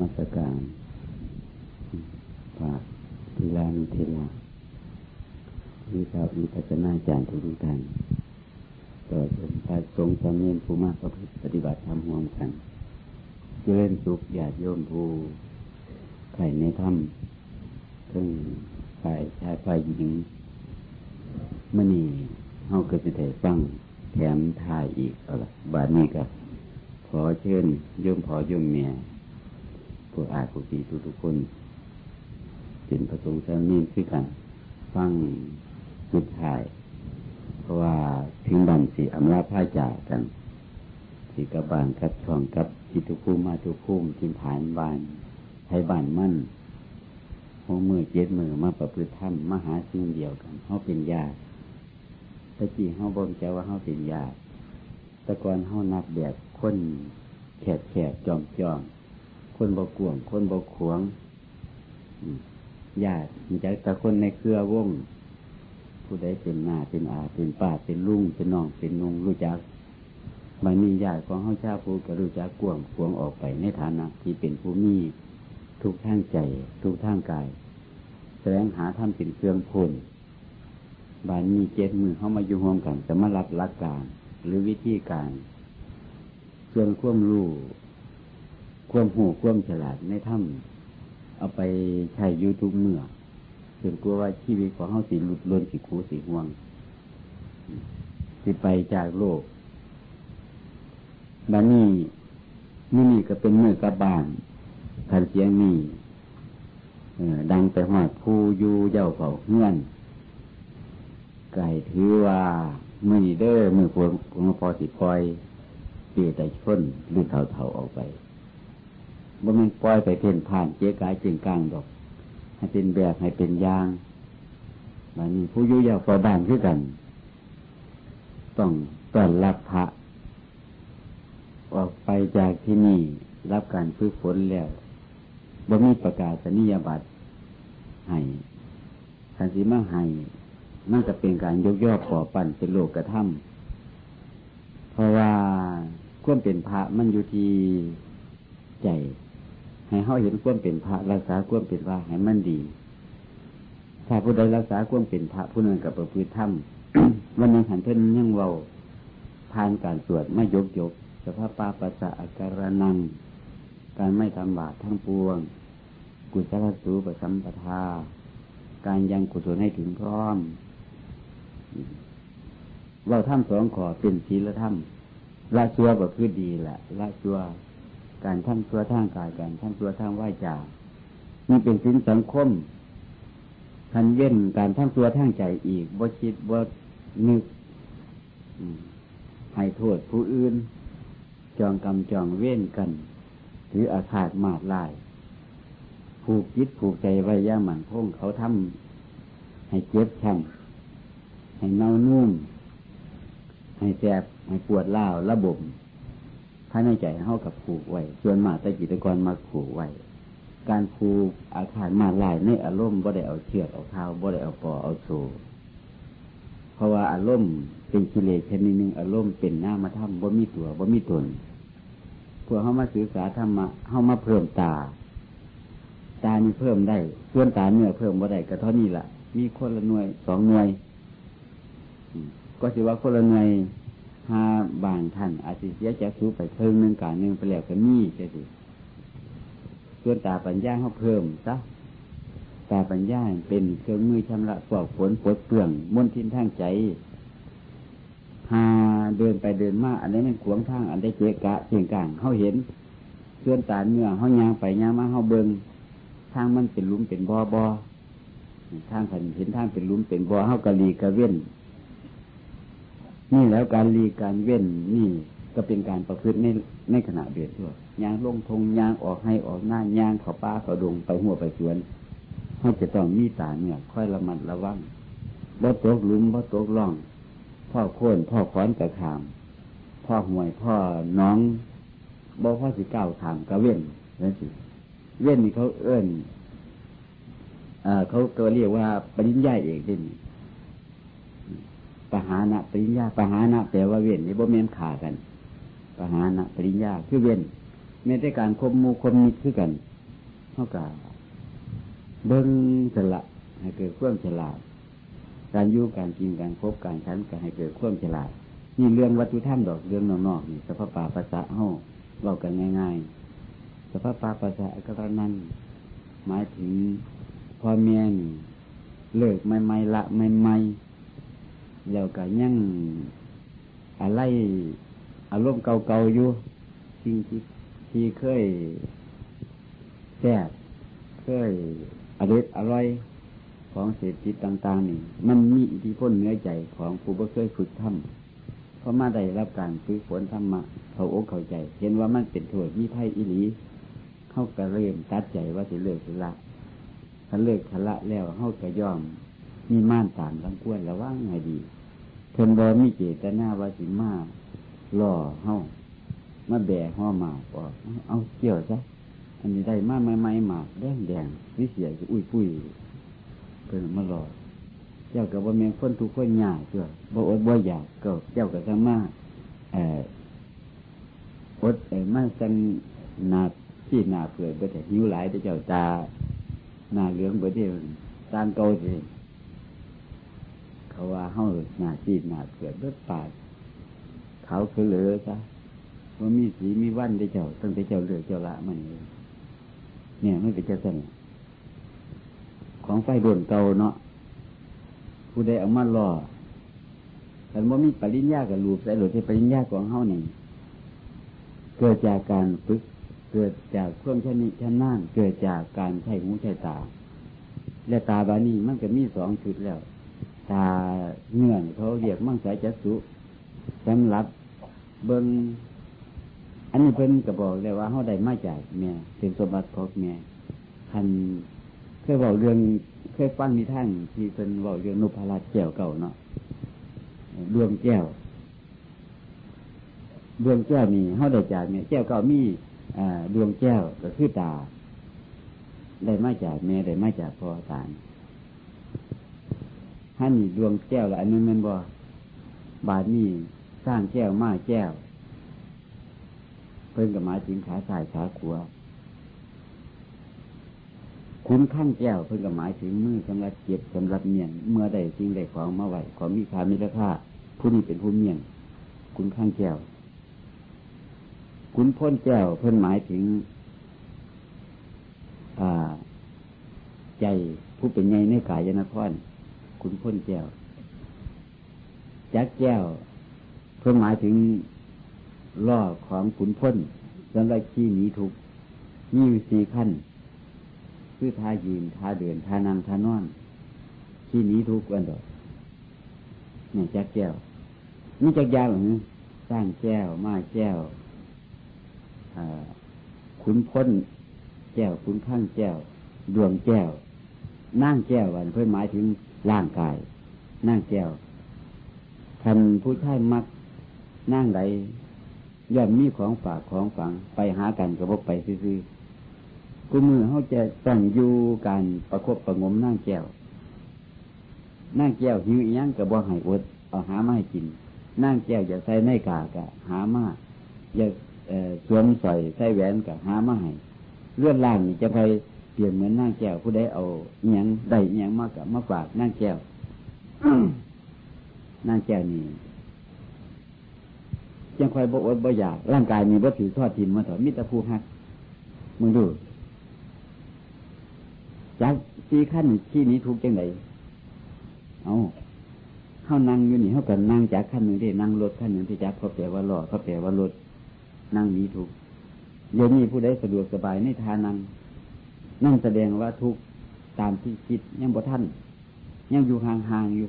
มัสการฝากทีลานิเทลาวิชาวิปัสนาจารย์ทุกท่านต่อเป็นพระสงฆ์สามเณรผู้มากประพฤติปฏิบัติธรรมร่วมกันเจริญสุขญาติโยมผู้ไข่ในถ้ำซึ่งฝ่ายชายฝ่ายหญิงมื่อนี้เฮาก็จะได้ฟังแถมทายอีกเอาละบาดนี้ก็ขอเชิญโยมพอโยมเมีย ผู้อาจผู้ปีทุกทุกคนเป็นประสงค์สามีคือกันฟังสุดท้าย เพราะว่าถึงบันสีอำลาผ้าจากกันสีกระบานกับช่องกับจิตุภูมิมาตุภูมิทินฐานบานไทยบานมั่นหัวมือเจ็ดมือมาประพฤติธรรมมาหาสิ่งเดียวกันเขาเป็นญาติตะกี้เขาบ่นใจว่าเขาเป็นญาติต่ก่อนเขานับแบบคนแขกแขกจอมจอม คนบกวง คนบกขวงญาติมีใจแต่คนในเครือวงผู้ใดเป็นหน้าเป็นอาเป็นป้าเป็นลุงเป็นน้องเป็นนุงรู้จักมันมีญาติของเขาชาผู้ก็รู้จักกวงขวงออกไปในฐานะที่เป็นผู้มีทุกทางใจ ทุกทางกาย แสดงหาทำเป็นเครื่องพลบานมีเจ็ดมือเข้ามาอยู่ห่วงกันจะมารับหลักการหรือวิธีการ ส่วนควมรู้ ควมหูควมฉลาดในถ้ำเอาไปใช้ยูทูบเมื่อจนกลัวว่าชีวิตของเขาสิหลุดล้นสิคูสิห่วง สิไปจากโลกบานนี้นี่นี่ก็เป็นเมื่อกับบ้านคันเสียงนี่ดังไปหอดผู้อยู่เย้าเฝ้าเงื่อน ไก่ถือว่ามือนีเดอร์มือพวงพวงพอสิปล่อยเปียแต่ชนหรือเถาๆออกไป บ่มันปล่อยไปเพ่นผ่านเจ๊กายจึงกลางดอก ให้เป็นแบบให้เป็นยางมันนี้ผู้ยุ่ยาวพอบ้านขึ้นกัน ต้องต้อนรับพระออกไปจากที่นี่รับการฝึกฝนแล้วบ่มีประกาศนิยบัตรให้ทันสีมาให้มันจะเป็นการยกย่อก่อปั่นเป็นโลกกระทำเพราะว่าควมเป็นพระมันอยู่ที่ใจ ให้เขาเห็นควมเป็นพระรักษาควมเป็นว่าให้มันดี ถ้าผู้ใดรักษาควมเป็นพระผู้นั้นกับประพฤติธรรมวันนึงหันเพิ่นยังเว้าทานการสวดไม่ยกยกสภาพปาปัสสะอาการนัง การไม่ทำบาปทั้งปวง กุศลสูปสัมปทา การยังกุศลให้ถึงพร้อม เราทำสองขอเป็นศีลธรรมละชัวก็คือดีแหละละชัว การทำชัวทางกายการทำชัวทางไหวจานี่เป็นสินสังคมทันเว้นการทำชัวทางใจอีกบ่คิดบ่นึกให้โทษผู้อื่น จองกรรมจองเว้นกันหรืออาฆาตมาดลาย ผูกจิตผูกใจไว้ย่าหมันพงเขาทำให้เจ็บช้ำให้เน่านุ่มให้แสบให้ปวดเล่าระบบ ภายในใจเข้ากับผูกไว้ ส่วนมากแต่จิตกรมาผูกไว้ การผูกอาคารมาลายในอารมณ์บ่ได้เอาเชือกเอาเท้าบ่ได้เอาปอเอาโซเพราะว่าอารมณ์เป็นกิเลสชนิดหนึ่งอารมณ์เป็นหน้ามาทำบ่มีตัวบ่มีตนพวกเขามาศึกษาธรรมะเข้ามาเพิ่มตา ตานี่เพิ่มได้ส่วนตาเนื้อเพิ่มบ่ได้ก็เท่านี้แหละมีคนละหน่วยสองหน่วย ก็สิว่าคนละหน่วย หาบางท่าน อาจจะเสียจากสูไปเพิ่มหนึ่งการหนึ่งไปแล้วก็มีใช่ไหมส่วนตาปัญญาเขาเพิ่มซะตาปัญญาเป็นเครื่องมือชำระปลอกฝนปลดเปลืองมนทินทางใจหาเดินไปเดินมาอันนี้มันขวงทางอันได้เจกะเชียงกลางเขาเห็นส่วนตาเนื้อเขายางไปยางมาเขาเบิงทางมันเป็นลุ่มเป็นบอบอทางเห็นทางเป็นลุ่มเป็นบ่อเขากะลีกะเว้น นี่แล้วการรีการเว้นนี่ก็เป็นการประพฤติในในขณะเดือดด้วยยางลงทงยางออกให้ออกหน้ายางเขาป้าเขาดงไปหัวไปสวนเขาจะต้องมีตาเนี่ยค่อยระมัดระวังบ่ตกหลุมบ่ตกล่อง พ่อโค่นพ่อค้อนกระขาม พ่อห่วยพ่อน้องบ่พ่อสิเก้าขามกระเว้นนั่นสิเว้นนี่เขาเอื้อนเขาตัวเรียกว่าปริญญาเอกดิน ปหานะปริญญาปหานะแปลว่าเว้นนี่บ่เมีนขากันปหานะปริญญาคือเว้นไม่ได้การคมมูคมมิดคือกันเท่ากับเบิ้งสละให้เกิดความฉลาด การยู่การกินการพบการชั้นก็ให้เกิดความฉลาด นี่เรื่องวัตถุธรรมดอกเรื่องนอกๆนี่สภาพป่าภาษาเฮาเรากันง่ายๆสภาพป่าภาษาก็นั้นหมายถึงพ่อแม่นี่เลิกไม่ไม่ละไม่ไม่ แล้วก็ยังอะไรอารมณ์เก่าๆอยู่สิ่งที่ที่เคยแซ่บเคยอร่อยอร่อยของเศรษฐกิจต่าง ๆ นี่ มันมีอิทธิพลเนื้อใจของผู้บ่เคยฝึกทำเพราะมาได้รับการฝึกฝนธรรมะเขาอกเข้าใจ เห็นว่ามันเป็นโทษมีไพ่อิหลีเข้ากระเริ่มตัดใจว่าสิเลิกสิละถ้าเลิกทละแล้วเข้ากระยอม มีม่านต่างทั้งกวนระว่างไงดี เพิ่นบอมีเจตนาว่าสิมาล่อเฮามาแบกห่อหมากออกเอาเกี่ยวซะอันนี้ได้มาไม่ไม่หมากแดงแดงวิเสียอุ้ยปุ้ยเพิ่นมาล่อเจ้ากับว่าเมงคนทุกคนยากเจ้าบ่อดบ่อยากก็เจ้ากับสังมาเอออดเอ่มาสังนาที่นาเผื่อบ่แต่หิวหลายแต่เจ้าตาหน้าเหลืองบ่ได้ตางเก่าสิ เขาว่าเฮาหน้าจีดหน้าเผื่อเบิดปากเขาคือเหลือจ้ะว่ามีสีมีวันได้เจ้าตั้งแต่เจ้าเหลือเจ้าละมันเนี่ยไม่เป็นเจ้าสั่นของไฟดวนเก่าเนาะผู้ใดเอามาล่อแต่ว่ามีปริญญากับรูปใส่หลุดที่ปริญญาของเฮานี่เกิดจากการฝึกเกิดจากเครื่องชนิชนานเกิดจากการใช้หูใช้ตา และตาบานี้มันก็มีสองชุดแล้ว ตาเงื่อนเขาเรียกมั่งสายจัสุสำหรับเบิ้งอันนี้เพิ่นก็บอกเลยว่าเขาได้มาจากเมียเป็นสมบัติของเมียคันเคยบอกเรื่องเคยฟังนิทานที่เป็นบอกเรื่องนุพราชแก้วเก่าเนาะดวงแก้วดวงแก้วนี่เขาได้จากเมียแก้วเก่ามีดวงแก้วก็คือตา ได้มาจากเมียได้มาจากพ่อตา ท่านนี่ดวงแก้วละอันนั้นมันบ่บาทนี่สร้างแก้วมาแก้ว เพิ่นกับหมายถึงขาสายขาขวาคุ้มข้างแก้วเพิ่นกับหมายถึงมือสำหรับเก็บสำหรับเมียนเมื่อใดสิ่งใดของมาไหวของมีค่ามีราคาผู้นี้เป็นผู้เมียนคุ้มข้างแก้วคุ้นพ้นแก้วเพิ่นหมายถึงใจผู้เป็นไงในกายนคร คุ้นพ้นแก้ว จักแก้ว เพื่อหมายถึงล่อของขุนพ้นสำหรับขี้หนีทุกมีสี่ขั้น คือท่ายืนท่าเดินท่านั่งท่านอนขี้หนีทุกวันดอกเนี่ยจักแก้วนี่จักยาวหรือสร้างแก้วมาแก้วขุนพ้นแก้วขุนข้างแก้วดวงแก้วนั่งแก้ววันเพื่อหมายถึง ร่างกาย นั่งแก้วคันผู้ชายมักนั่งใดย่อมมีของฝากของฝังไปหากันกับพกไปซื้อกูมือเขาจะต้องอยู่การประคบประงมนั่งแก้วนั่งแก้วหิวอีหยังกับบ่ให้อดเอาหามาให้กิน นั่งแก้วอย่าใส่ในกากะหามาอย่าสวมใส่ใส่แหวนกับหามาให้เลื่อนล่างนี่จะไป เปลี่ยนเหมือนนั่งแก้วผู้ใดเอาเอียงได้เอียงมากกับมาฝากนั่งแก้วนั่งแก้วนี่ยังคอยบ่อดบ่อยาก ร่างกายมีบ่ถือทอดทิมมาถอดมิตรภูหักมึงดูจากสี่ขั้นที่นี้ทุกจังไดเอาเข้านั่งอยู่นี่เขากันนั่งจากขั้นหนึ่งที่นั่งรถขั้นหนึ่งที่จักเขาแปลว่าหล่อเขาแปลว่ารถนั่งนี้ทุกเดี๋ยวนี้ผู้ใดสะดวกสบายในทานั่ง นั่งแสดงว่าทุกตามที่คิดยังบ่ท่านยังอยู่ห่างๆอยู่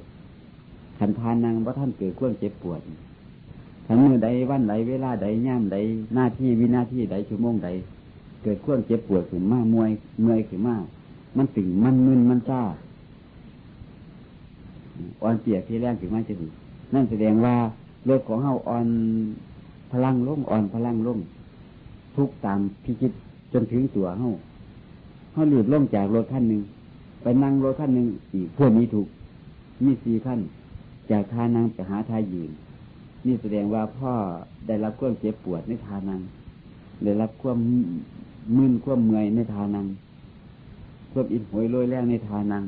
ขันทานนางว่ท่านเกิดเครื่องเจ็บปวดขันมือใดวันใดเวลาใดย่ามใดหน้าที่วินาทีใดชั่วโมงใด เกิดเครื่องเจ็บปวดขึ้นมากมวยเมื่อยขึ้นมากมันตึงมันมึนมันจ้าอ่อนเปียกที่แรกถึงมาจะถึงนั่นแสดงว่าโลกของเฮาอ่อนพลังล่มอ่อนพลังล่มทุกตามพิจิตจนถึงตัวเฮา เฮาหลุดล่มจากรถขั้นหนึ่งไปนั่งรถขั้นหนึ่งอีกพวกนี้ถูกมีสี่ขั้น จากทานังไปหาทายืน นี่แสดงว่าพ่อได้รับครื่อเจ็บปวดในทานังได้รับความมึนความเมื่อยในทานังความอินหวยโรยแรงในทานัง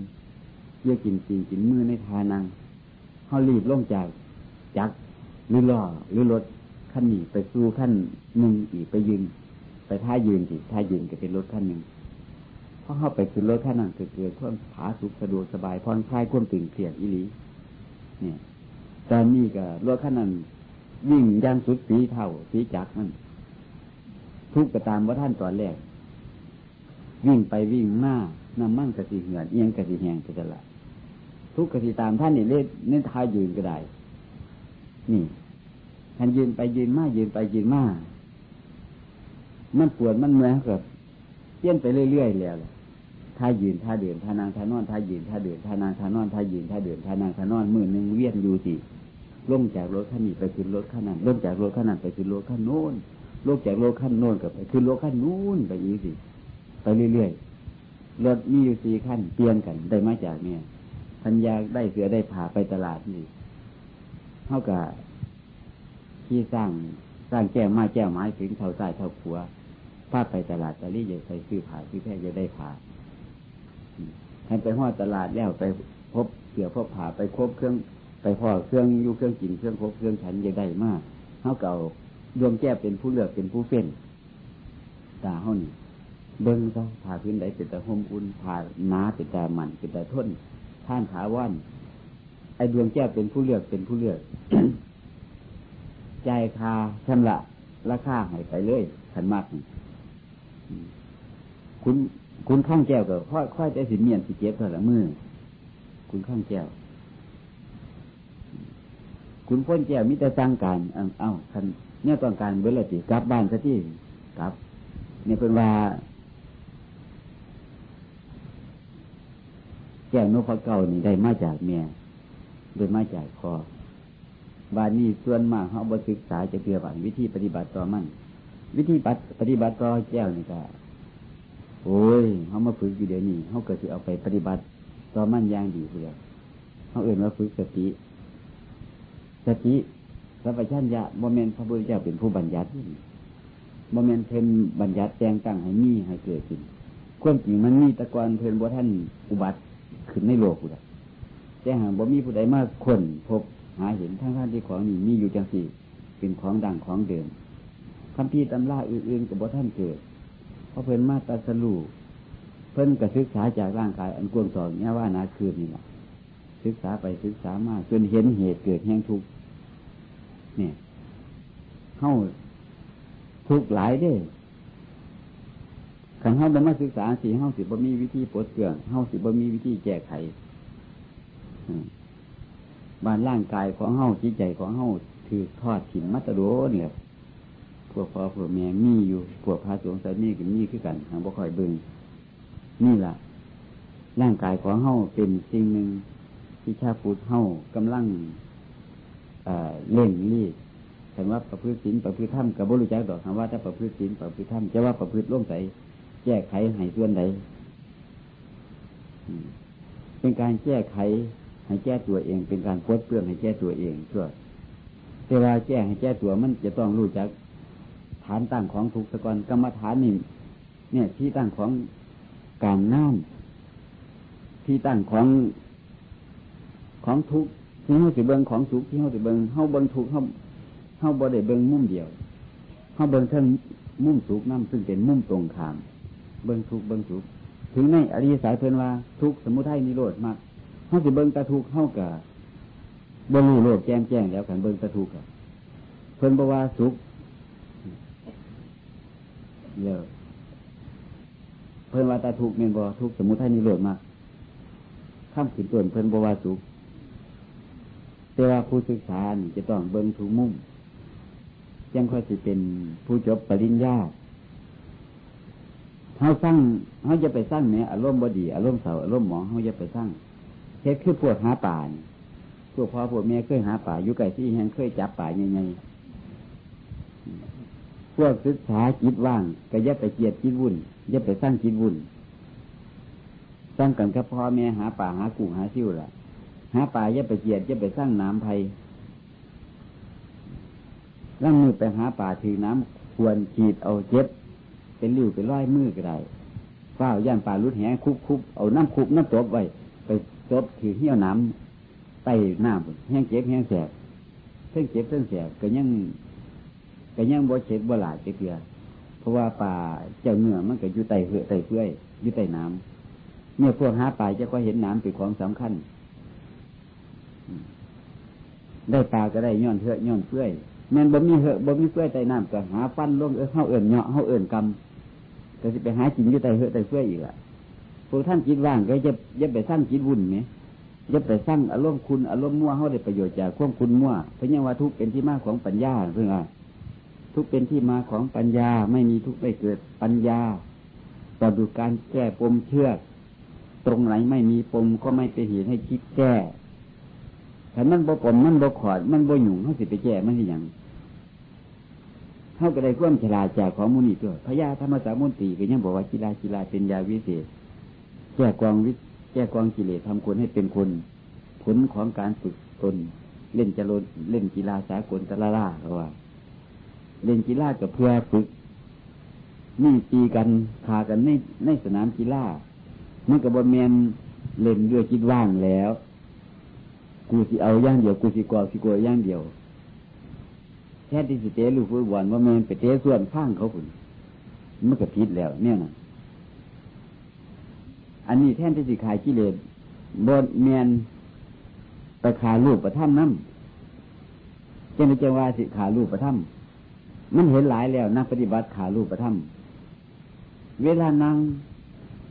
เยี่ยกินจีกินมือในทานังเขารีบล่งจากจักหรือล่อหรือรถขั้นหนีไปสู้ขั้นหนึ่งอีกไปยืนไปท่ายืนสิท่ายืนก็เป็นรถขั้นหนึ่ง พอเข้าไปขึ้นรถขั้นนั้นเกิดเกิดความผาสุขสะดวกสบายพรคลายความตึงเครียดอิลีเนี่ย ตอนนี้ก็รถขั้นนั้นวิ่งย่างสุดสีเท่าสีจักมันทุกข์ก็ตามว่าท่านตอนแรก วิ่งไปวิ่งมาน้ำมั่งกะสีเหือนเอียงกะสีแหงไปตละทุกกะสีตามท่านนี่เล่นเน้นทายยืนก็ได้ นี่ท่านยืนไปยืนมายืนไปยืนมามันปวดมันเมื่อยเกับเตี้ยนไปเรื่อยๆแล้ว ท่ายืนท่าเดินท่านางท่านอนท่ายืนท่าเดินท่านางท่านอนท่ายืนท่าเดินท่านางท่านอนมือหนึ่งเวียนอยู่สิลงจากรถขั้นนี้ไปขึ้นรถขั้นนั้นลงจากรถขั้นนั้นไปขึ้นรถขั้นโน้นลงจากรถขั้นโน้นกับไปขึ้นรถขั้นนู้นไปอีกสิไปเรื่อยๆรถมีอยู่สี่ขั้นเปลี่ยนกันได้มาจากเนี่ยพันยาได้เสือได้ผ่าไปตลาดนี่เท่ากับที่สร้างสร้างแก้ไม้แก้ไม้ถึงเท่าใต้เท่าขัวพาไปตลาดตะลี่ใหญ่ไปซื้อผ่าซื้อแพร่จะได้ผ่า ให้ไปหอดตลาดแล้วไปพบเสือพบผ่าไปครบเครื่อง ไปพอเครื่องอยู่เครื่องกินเครื่องครบเครื่องฉันจะได้มากเท่าเก่าดวงแก้วเป็นผู้เลือกเป็นผู้เฟ้นตาเฮานี่เบิ้งซะผ่าพื้นใดเป็นแต่หมอุ่นผ่าน้าเป็นแต่มันเป็นแต่ทนท่านขาว่านไอ้ดวงแก้วเป็นผู้เลือกเป็นผู้เลือกใจคาชำระราคาให้ไปเลยขันมากคุณ คุณข้างแก้วก็ค่อยค่อยจะสิเมียนสิเจ็บเท่าละมือคุณข้างแก้ว คุณพ้นแก้วมิตรจังการเอ้าคันเนี่ยต้องการเบลติกลับบ้านซะที่กลับ เนี่ยเป็นว่าแก้วนพเก่านี่ได้มาจากเมียโดยมาจากคอบ้านนี้ส่วนมากเขาบศึกษาจะเพื่อบันวิธีปฏิบัติต่อมันวิธีปฏิบัติต่อแก้วนี่ก็ โอ้ยเขามาฝึกอยู่เดี๋ยวนี้เขาเกิดจะเอาไปปฏิบัติต่อมั่นย่างดีเลยเขาเอื่นว่าฝึกสติสติสัพพัญญะโมเมนพระพุทธเจ้าเป็นผู้บัญญัติโมเมนเทนบัญญัติแจงตั้งให้มีให้เกิดขึ้นความจริงมันมีตะกอนเพลินบ่ท่านอุบัติขึ้นในโลกเลยแต่หากบ่มีผู้ใดมากคนพบหาเห็นทั้งท่านที่ของนี้มีอยู่จังสี่ เป็นของดังของเดิมคำพีตำราอื่นๆกับบ่ท่านเกิด ราะเพิ่นมาตัสลูเพิ่นกับศึกษาจากร่างกายอันกวงต่อเนี่ยว่านาคืนนี่แหละศึกษาไปศึกษามาจนเห็นเหตุเกิดแห่งทุกข์เนี่ยเข้าทุกหลายเด้ขันเข้าบมาศึกษาสีเข้าสิบ่มีวิธีปลดเปลื้องเข้าสิบ่มีวิธีแก้ไขบ้านร่างกายของเข้าจิตใจของเข้าถือทอดถิ่นมัตโดนเลย พวกพ่อพวกแม่มีอยู่พวกพระสงฆ์สามีกับมีคือกันทางบ่คอยเบิ่งนี่แหละร่างกายของเข้าเป็นสิ่งหนึ่งที่ชาพุทธเข้ากำลังเล่งรีดคำว่าประพฤติศีลประพฤติธรรมกับบริจาคดอกคำว่าถ้าประพฤติศีลประพฤติธรรมจะว่าประพฤติร่วมใสแก้ไขให้ส่วนใดเป็นการแก้ไขให้แก้ตัวเอง เป็นการพดเปลื้องให้แก้ตัวเองชั่วแต่ว่าแก้ให้แก้ตัวมันจะต้องรู้จัก ฐานตั้งของทุกสกรกรรมฐานนี่เนี่ยที่ตั้งของการน้ำที่ตั้งของของทุกที่เขาสิเบิงของสุขที่เขาสิเบิงเขาเบิงทุกเขาเขาบ่ได้เบิงมุ่มเดียวเขาเบิงทั้งมุ่มสุขน้ำซึ่งเป็นมุ่มตรงข้าม เบิงทุกเบิงสุขถึงในอริยสายเพิ่นว่าทุกสมุทัยนิโรธมากเขาสิเบิงตะทุกเข้ากับบรูโลกแจ้งแจ้งแล้วกันเบิงตะทุกเพิ่นบอกว่าสุข เยอะเพิ่นว่าตาทุกเมนบอทุกสมุทัยนิโรธมากข้ามขืนตัวเพิ่นบวาสุขแต่ว่าผู้ศึกษาจะต้องเบิ้งถูกมุ่งยังค่อยจะเป็นผู้จบปริญญาเขาสร้างเขาจะไปสร้างเนี่ยอารมณ์บดีอารมณ์เสาอารมณ์หมองเขาจะไปสร้างเท็คือพวกหาป่าพวกพ่อพวกแม่เคยหาป่าอยู่ไก่ที่แห้งเคยจับป่าใหญ่ๆ พวกศึกษาจิตว่างก็ยับไปเกียดจิตวุ่นยับไปสร้างจิตวุ่นสร้างกันกับพ่อแม่หาป่าหากุ้งหาซิ่วล่ะ หาป่าอย่าไปเกียดอย่าไปสร้างน้ำไผ่ร่างมือไปหาป่าถือน้ำควรขีดเอาเจ็บ เป็นริ้วเป็นร้อยมือก็ได้ฝ้าย่านป่าลุดแหคุบคุบเอาน้ำคุบน้ำตบไว้ไปตบถือเหี้ยวน้ำไต่น้ำแห้งเจ็บแห้งแสบเส้นเจ็บเส้นแสบก็ยัง ก็ยังบ่เช็ดบ่หลายเกลือเพราะว่าป่าเจ้าเนื้อมันก็อยู่ไต่เหือไต่เฟื่อยอยู่ไต่น้ำเนี่ยพวกหาป่าจะก็เห็นน้ำเป็นของสำคัญ ได้ปลาก็ได้ย้อนเหือย้อนเฟื่อยแม่นบ่มีเหือบ่มีเฟื่อยไต่น้ำก็หาฟันลงเออเฮาเอิ่นเหาะเฮาเอิ่นกำก็สิไปหาจินอยู่ไต่เหือไต่เฟื่อยอีกละพวกท่านจิตว่างก็จะจะไปสร้างจิตวุ่นไหมจะไปสร้างอารมณ์คุณอารมณ์มั่วเขาได้ประโยชน์จากควบคุณมั่วเพราะยังว่าทุกเป็นที่มาของปัญญาเพื่อ ทุกเป็นที่มาของปัญญาไม่มีทุกไม่เกิดปัญญาต่อดูการแก้ปมเชือกตรงไหนไม่มีปมก็ไม่เป็นเหตุให้คิดแก้ถ้ามันบ่ปมมันบ่ขอด มันบ่หยุ่งเขาสิไปแก้มันสิอย่างเขาก็ได้ควมฉลาดจากของมุนีตัวพญาธรรมสามุนตีก็ยังบอกว่ากีฬากีฬาเป็นยาวิเศษ แก้กองวิแก้กองกิเลสทำคนให้เป็นคน ผลของการฝึกตน เล่นจะลเล่นกีฬาสากลตะละล่าเขาว่า เล่นกีฬากับเพื่อฝึกนี่ตีกันขากันในในสนามกีฬามันกับบนเมนเล่นด้วยคิดว่างแล้ว กูสิเอาย่างเดียว กูสิกวสิกวย่างเดียวแค่ที่สิเตะลูกฟุตบอลว่ามันไปเตะส่วนข้างเขาคุณมันก็ผิดแล้ว เนี่ยนะอันนี้แท่นที่สิขายกิเลสบนเมียนไปขาลูกประทับน้ำเจ้าหน้าที่ว่าสิขาลูกประทับ มันเห็นหลายแล้วนักปฏิบัติขาลูกประทับเวลานั่ง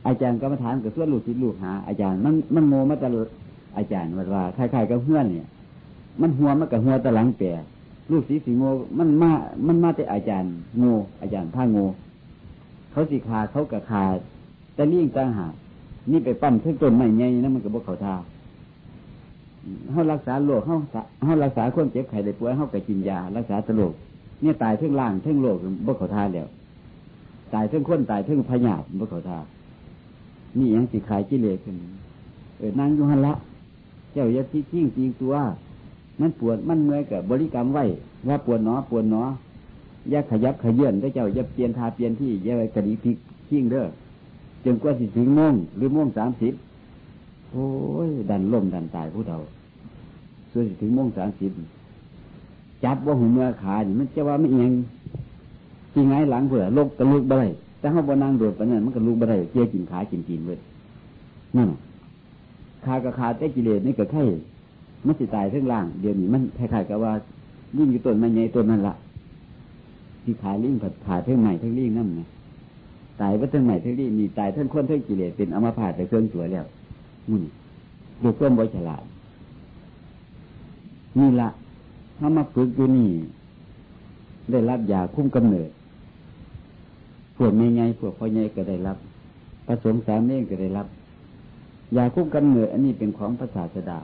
อาจารย์กรรมฐานกับส่วนลูกศิษย์ลูกหา อาจารย์มันมันโมมาตลอาจารย์ว่าคล้ายๆกับเพื่อนเนี่ย มันหัวมันกับหัวตะหลังแปรลูกศิษย์สีโง่มันมา มันมาแต่อาจารย์โง่อาจารย์ผ้าโง่เขาสิขาเขากับขาแต่เลี่ยงต่างหากนี่ไปปั้นขึ้นต้นไม่ไงนั่นมันก็บกเขาทาเขารักษาโรคเขาเขารักษาคนเจ็บไข้ได้ป่วยเขาก็กินยา รักษาตลก เนี่ยตายเท่งล่างเท่งโรคบกเขาทาแล้วตายเท่งคนตายเท่งพยาธิบกเขาทานี่ยังสิขายกิเลสขึ้นเออนั่งอยู่หันละ เจ้าอย่าที่ทิ้งจริงตัว มันปวดมันเมื่อยกับบริกรรมไหวว่าปวดหนอปวดหนออย่าขยับขยื่นได้เจ้าอย่าเปลี่ยนทาเปลี่ยนที่อย่าไปกระดิกทิ้งเด้อจนกว่าสิถึงโมงหรือโมงสามสิบโอ้ยดันล่มดันตายผู้เฒ่าส่วนสิถึงโมงสามสิบ จับว่าหูเมื่อขานี่มันจะว่าไม่เอียงที่ไงหลังเผื่อลกกระลุกบ่ได้แต่เขาบนนางโดดไปนั่นมันกระลุกบ่ได้เจียกินขากินกินเว้ยนั่นขากับขาแต่กิเลสนี่ก็แค่มันสิตายทั้งล่าง เดี๋ยวนี้มันคล้ายๆกับว่ายิ่งอยู่ต้นไม้ใหญ่ต้นนั่นละที่ขาลิ่งผัดขาเท่งใหม่เท่งลิ่งนั่นไงตายว่าเทั้งใหม่เทั้งนี้มีตายทั้งคนเทั้งกิเลสเป็นอมภาตแต่เครื่องสวยแล้วมุ่นดูเครื่องบริฉลาดนี่ละ ถ้ามาฝึกอยู่นี่ ได้รับยาคุ้มกำเนิด พวกไม่ไงพวกพ่อไงก็ได้รับ ผสมสามเองก็ได้รับ ยาคุ้มกำเนิด อันนี้เป็นของพระศาสดา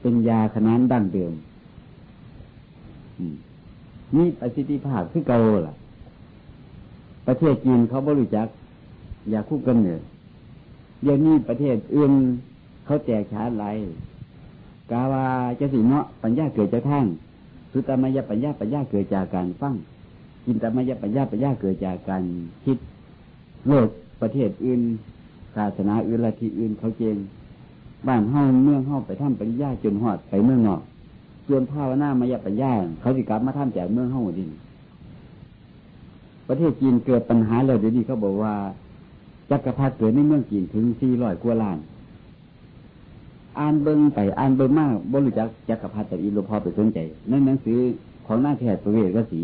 เป็นยาขนานดั้งเดิมนี่ประสิทธิภาพคือเก่าล่ะ ประเทศจีนเขาบริจักยากคู่กันเนิดเดี๋ยวนี้ประเทศอื่นเขาแจกชาไร กาวาจะสิเนาะปัญญาเกิดจากทั้งสุตมยปัญญาปัญญาเกิดจากการฟังกินตมยปัญญาปัญญาเกิดจากการคิดโลกประเทศอื่นศาสนาอื่นละทีอื่นเขาเจงบ้านห้องเมืองห้องไปทำปัญญาจนหอดไปเมืองนอกส่วนภาวนามายปัญญาเขาสิกลับมาทำจากเมืองห้องดินประเทศจีนเกิดปัญหาเลยเดี๋ยวนี้เขาบอกว่าจักรพรรดิเกิดในเมืองจีนถึงสี่ร้อยกว่าล้าน อ่านเบิ้งไปอ่านเบิ้งมากบริจักจักรพรรดิต่อีโลพอไปสนใจในหนังสือของหน้าแพทย์ประเวศกสี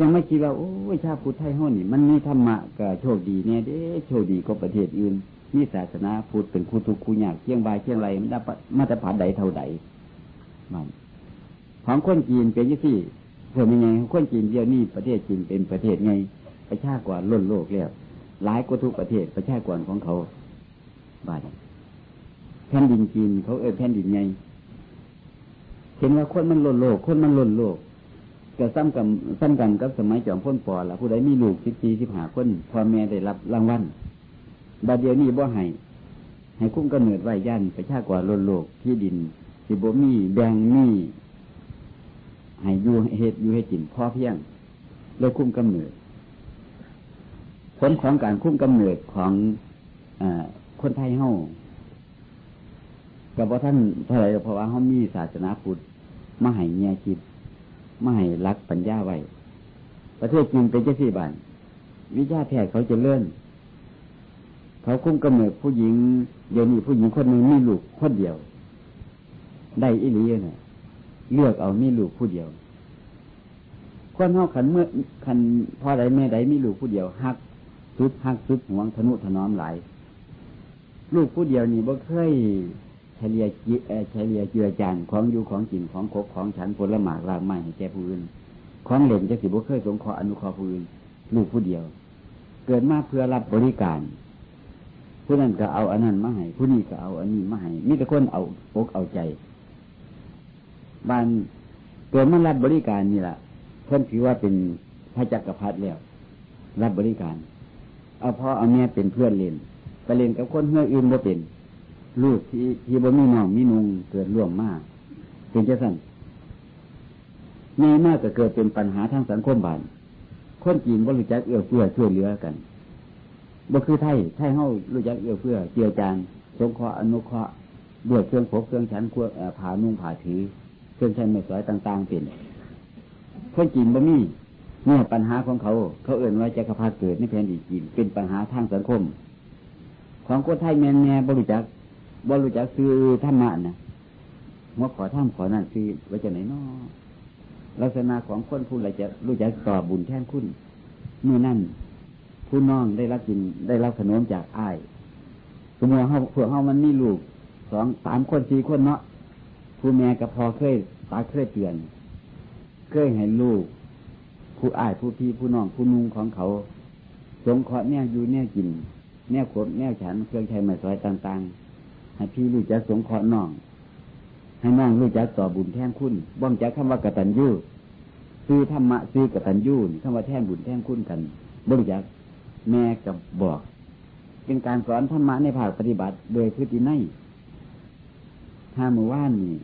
ยังไม่คิดว่าโอ้ยชาพุทธไทยห้อนี่ มันมีธรรมะก็โชคดีเนี่ยเด้โชคดีก็ประเทศอื่นนี่ศาสนาพุทธเป็นคู่ทุกคู่ยากเชียงบายเชียงไรมันได้มาตรฐานใดเท่าใดมันของคนจีนเป็นยี่สี่เพื่อยังไงคนจีนเดียวนี่ประเทศจีนเป็นประเทศไงประชากรล้นโลกแล้วหลายกว่าทุกประเทศประชากรของเขาบาด แผ่นดินจีนเขาเออแผ่นดินไงเห็นว่าคนมันล้นโลก คนมันล้นโลกก็ซ้ำกับซ้ำกันกับสมัยจอมพ้นปอละผู้ใดมีลูกสิบสี่สิบห้าคนพ่อแม่ได้รับรางวัลบาดเดียวนี้บ่ให้ให้คุ้มกำเนิดไว้ย่านประชากรล้นโลกที่ดินสิบ่มีแบงมีให้ยูเหตุยูให้กินพ่อเพียงเลยคุ้มกำเนิด ผลของการคุ้มกำเนิดของอคนไทยเฮา กับว่าท่านเท่าไรเพราะว่าเขามีศาสนาพุทธมาให้เงียคิดมาให้รักปัญญาไว้ ประเทศจีนเป็นเจ้าที่บ้านวิชาแพทย์เขาจะเลื่อนเขาคุ้มกำเนิดผู้หญิงเดี๋ยวนี้ผู้หญิงคนหนึ่งมีลูกคนเดียว ได้อิลีเนี่ยเลือกเอามีลูกผู้เดียวคนเฮาขันเมื่อขันพ่อใดแม่ใดมีลูกผู้เดียวฮักซุดฮักซุดหวงทนุถนอมหลายลูกผู้เดียวนี่บ่เคย เฉลี่ยเฉลี่ยเจือจานของอยู่ของกินของคกของฉันผลหมากลากไม้ให้แก่ผู้อื่นของเหล่นจะสิบ่เคยสงเคราะห์อนุเคราะห์ผู้อื่นลูกผู้เดียว เกิดมาเพื่อรับบริการผู้นั้นก็เอาอันนั้นมาให้ผู้นี้ก็เอาอันนี้มาให้มีแต่คนเอาอกเอาใจบ้านเกิดมารับบริการนี่แหละเพิ่นถือว่าเป็นพระจักรพรรดิแล้วรับบริการ เอาพ่อเอาแม่เป็นเพื่อนเล่นไปเล่นกับคนเมื่ออื่นบ่เป็น ลูกที่ที่บ่มีน้องมีนุงเกิดร่วมมากเป็นเจ้าสั่นในมากก็เกิดเป็นปัญหาทางสังคมบานคนจีนบ่รู้จักเอื้อเฟื้อช่วยเหลือกันบ่คือไทยไทยเฮารู้จักเอื้อเฟื้อเกี่ยวจานสงเคราะห์อนุเคราะห์ด้วยเครื่องพกเครื่องชั้นเครื่องผ่านุ่งผ่าถือเครื่องใช้ไม่สวยต่างๆเป็นคนจีนบ่มีเนี่ยปัญหาของเขา เขาเอื่นว่าจักรพรรดิเกิดในแผ่นดินจีนเป็นปัญหาทางสังคม ของคนไทยแม่แม่บริจัก บริจักซื้อธรรมะนะมอขอท่ามขอนั่นซื้อไว้จะไหนนอลักษณะของคนผู้ไรจะรู้จักต่อบุญแท่นคุณเมื่อนั่นผู้น้องได้รับกินได้รับขนมจากอ้ายสมมติเขาพวกเขามันมีลูกสองสามคนสี่คนเนาะผู้แม่กับพอเคยตาเคยเตือน เคยให้ลูก ผู้อ้ายผู้พี่ผู้น้องผู้นุ่งของเขา สงเคราะห์แนวอยู่แนวกิน แนวขบแนวฉันเครื่องใช้ไม้สอยต่าง ๆ ให้พี่รู้จักสงเคราะห์น้อง ให้น้องรู้จักต่อบุญแท่นคุณบ้องจักคำว่ากตัญญูซื้อธรรมะซื้อกตัญญูคำว่าแท่นบุญแท่นคุณกันบ้องจักแม่กับบอก เป็นการสอนธรรมะในภาคปฏิบัติ โดยพฤตินัยถ้ามือว่านนี่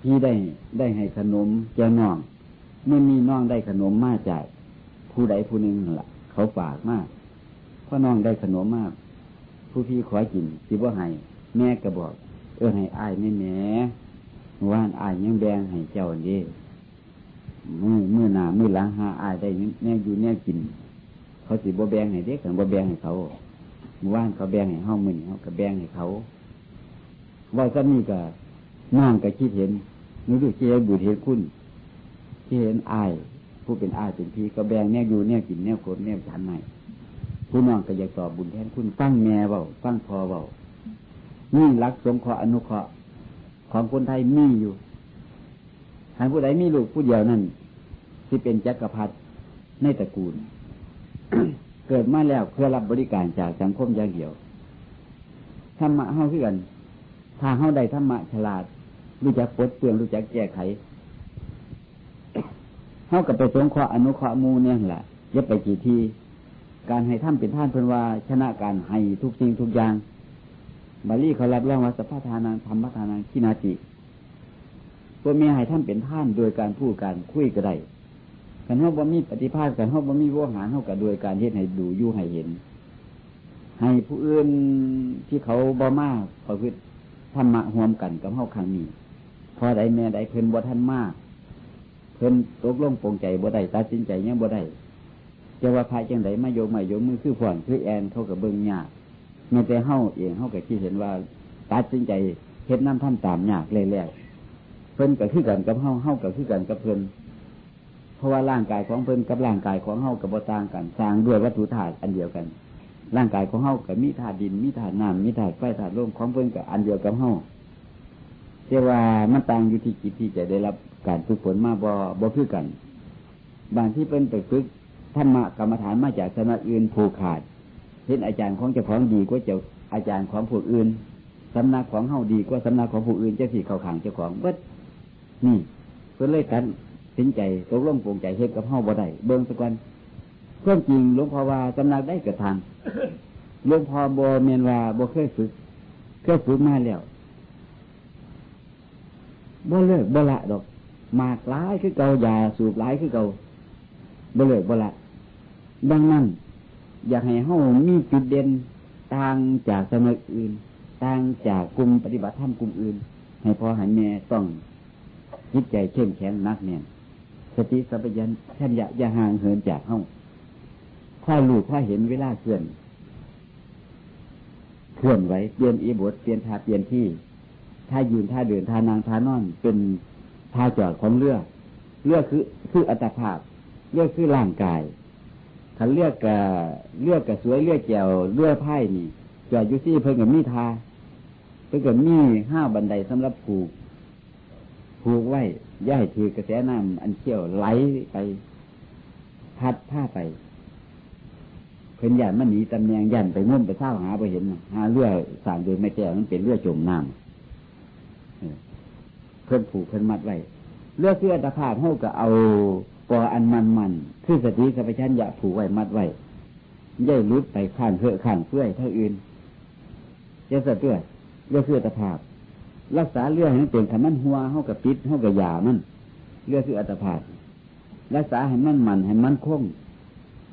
พี่ได้ได้ให้ขนมแกน้องเมื่อมีน้องได้ขนมมาจากผู้ใดผู้หนึ่งล่ะเขาฝากมากเพราะน้องได้ขนมมาก ผู้พี่ขอกินสิบ่ให้แม่ก็บอก เออให้อายแม่แม่ว่านอายยังแบงให้เจ้าเด้มือมือหนามือหลังหาอายได้แน่อยู่แน่กิน เขาสิบ่แบงให้เด็กกันบ่แบงให้เขาเมื่านเขาแบงให้ห้องมือเขาก็แบงให้เขาว่าก็นี่ก็น้องก็คิดเห็นนึกดูเจ้บุตรเห็นคุณที่เห็นอายผู้เป็นอายเป็นพี่ก็แบงแน่อยู่แน่กินแน่คนแน่ฉันใหม่ ผู้น้องก็อยากตอบบุญแทนคุณฟังแม่เบาฟังพอเบานี่รักสงเคราะห์อนุเคราะห์ของคนไทยมีอยู่หากผู้ใดมีลูกผู้เดียวนั่นที่เป็นจักรพรรดิในตระกูล เกิดมาแล้วเพื่อรับบริการจากสังคมอย่างเดียวธรรมะเฮาคือกัน ถ้าเฮาได้ธรรมะฉลาด รู้จักปลดเปลืองรู้จักแก้ไขเฮากับไปสงเคราะห์อนุเคราะห์มูเนี่ยแหละยับไปกี่ที การให้ท่านเป็นท่านเพิ่นว่าชนะการให้ทุกสิ่งทุกอย่างบาลีเขารับรองว่าสัพพทานังธรรมทานังขินาจิตัวเมียให้ท่านเป็นท่านโดยการพูดการคุยก็ได้กันเขาบ่มีปฏิภาณกันเขาบ่มีวหารเขากับโดยการเฮ็ดให้ดูยู่ให้เห็น ให้ผู้อื่นที่เขาบ่มากประพฤติธรรมะห่วมกันกับเขาครั้งนี้พอใดแม่ใดเพิ่นบ่ท่านมาก เพิ่นตกลงปรงใจบ่ได้ตัดสินใจยังบ่ได้ จะว่าพายจังไดมาโยมมาโยมมือคือฝ่อนคือแอนเขากับเบิ้งยากแม้แต่เฮาเองเฮากับที่เห็นว่าตัดสินใจเฮ็ดน้ำท่านตามยากเลยแล้วเพิ่นกับคือกันกับเฮาเฮากับคือกันกับเพิ่นเพราะว่าร่างกายของเพิ่นกับร่างกายของเฮากับบ่ต่างกันสร้างด้วยวัตถุธาตุอันเดียวกัน ร่างกายของเฮากับมีธาตุดินมีธาตุน้ำมีธาตุไฟธาตุลมของเพิ่นกับอันเดียวกับเฮาเรียว่ามันต่างอยู่ที่จิตที่จะได้รับการฝึกฝนมาบ่บ่คือกัน บางที่เป็นไปฝึก ธรรมะกรรมฐานมาจากสำนักอื่นผูกขาดเห็นอาจารย์ของเจ้าของดีกว่าเจ้าอาจารย์ของผู้อื่นสำนักของเฮาดีกว่าสำนักของผู้อื่นเจ้าสี่เขาขังเจ้าของเบิดนี่เพื่อเลยกันสินใจตกลงปวงใจเฮ็ดกับเฮาบ่ได้เบิ่งสักวันเพื่อจริงหลวงพ่อว่าสำนักได้กระทางหลวงพ่อบ่เมียนว่าบ่เคยฝึกเคยฝึกมาแล้วบ่เลิกบ่ละดอกมากร้ายคือเก่ายาสูบร้ายคือเก่าบ่เลิกบ่ละ ดังนั้น อยากให้เฮามีจุดเด่นต่างจากสมัยอื่น ต่างจากกลุ่มปฏิบัติธรรมกลุ่มอื่น ให้พอหันแม่ต้องจิตใจเข้มแข็งนักเนี่ยสติสัพยัญชัญญะอย่าห่างเหินจากเฮาถ้าลูกถ้าเห็นเวลาเคลื่อนเคลื่อนไหวเปลี่ยนอีบทเปลี่ยนท่าเปลี่ยนที่ท่ายืนท่าเดินท่านางท่านอน เป็นท่าจอดของเรือเรือคือคืออัตภาพเรือคือร่างกาย ขันเลือกกับเลือกกับสวยเลือกแก้วเลือกไพ่นี่จอดยู่ที่เพิ่งกับมีทาเพิ่งกับมีห้าบันไดสำหรับผูกผูกไว้ย่ายถือกระแสน้ำอันเชี่ยวไหลไป พัดผ้าไป เพิ่นยันมันหนีตำแหน่งยันไปงุ่มไปเศร้าหาไปเห็นหาเรือสางโดยไม่แก้วมันเป็นเรือจมน้ำเพิ่นผูกเพิ่นมัดไว้เรือเสื้อตะภาพเท่ากับเอา ปออันมันมันคือสติสัพชัญญะผูกไว้มัดไว้ย่ายลุดไปข้างเพื่อข้างเพื่อเท่าอื่นเจ้าเสื้อเรื่อเสื้อตะภาพ รักษาเรือให้มันเป็นขันมันหัวเท่ากับปิดเท่ากับยามันเรือเสื้ออัตภาพรักษาให้มันมันให้มันคง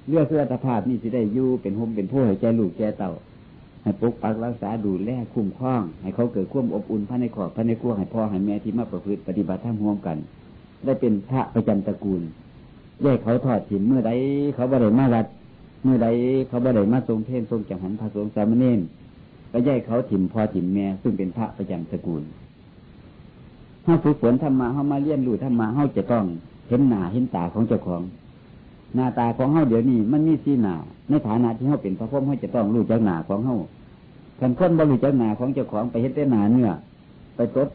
เรือเสื้ออัตภาพนี่สิได้ยู่เป็นห่มเป็นผู้ให้ใจลูกใจเต่าให้ปกปักรักษาดูแลคุ้มครอง ให้เขาเกิดความอบอุ่นภายในครอบภายในครัวให้พ่อให้แม่ที่มาประพฤติปฏิบัติธรรมร่วมกัน ได้เป็นพระประจำตระกูล แย่เขาทอดถิ่นเมื่อใดเขาบ่ได้มาวัดเมื่อใดเขาบ่ได้มาทรงเทศทรงจังหันพระสงฆ์สามเณรก็แย่เขาถิ่มพอถิ่มแม่ซึ่งเป็นพระประจำตระกูลถ้าฝึกฝนทำมาเขามาเลี้ยนรู้ทำมาเขาจะต้องเห็นหน้าเห็นตาของเจ้าของ หน้าตาของเขาเดี๋ยวนี้มันมีสีหน้าในฐานะที่เขาเป็นพระพุทธเขาจะต้องรู้จักหน้าของเขาคันคนบริจักหน้าของเจ้าของไปเห็นแต่หน้าเนื้อไปตด